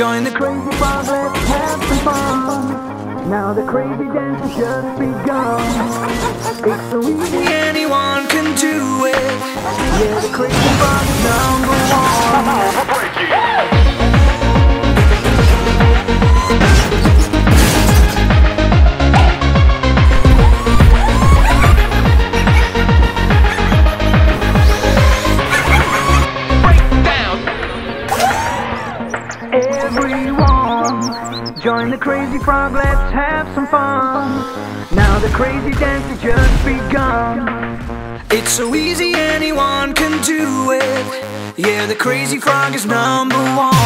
Join the crazy frog, let's have some fun. Now the crazy dance has just begun. It's so easy, anyone can do it. Yeah, the crazy is number one. Everyone, join the crazy frog, let's have some fun. Now the crazy dance has just begun. It's so easy, anyone can do it. Yeah, the crazy frog is number one.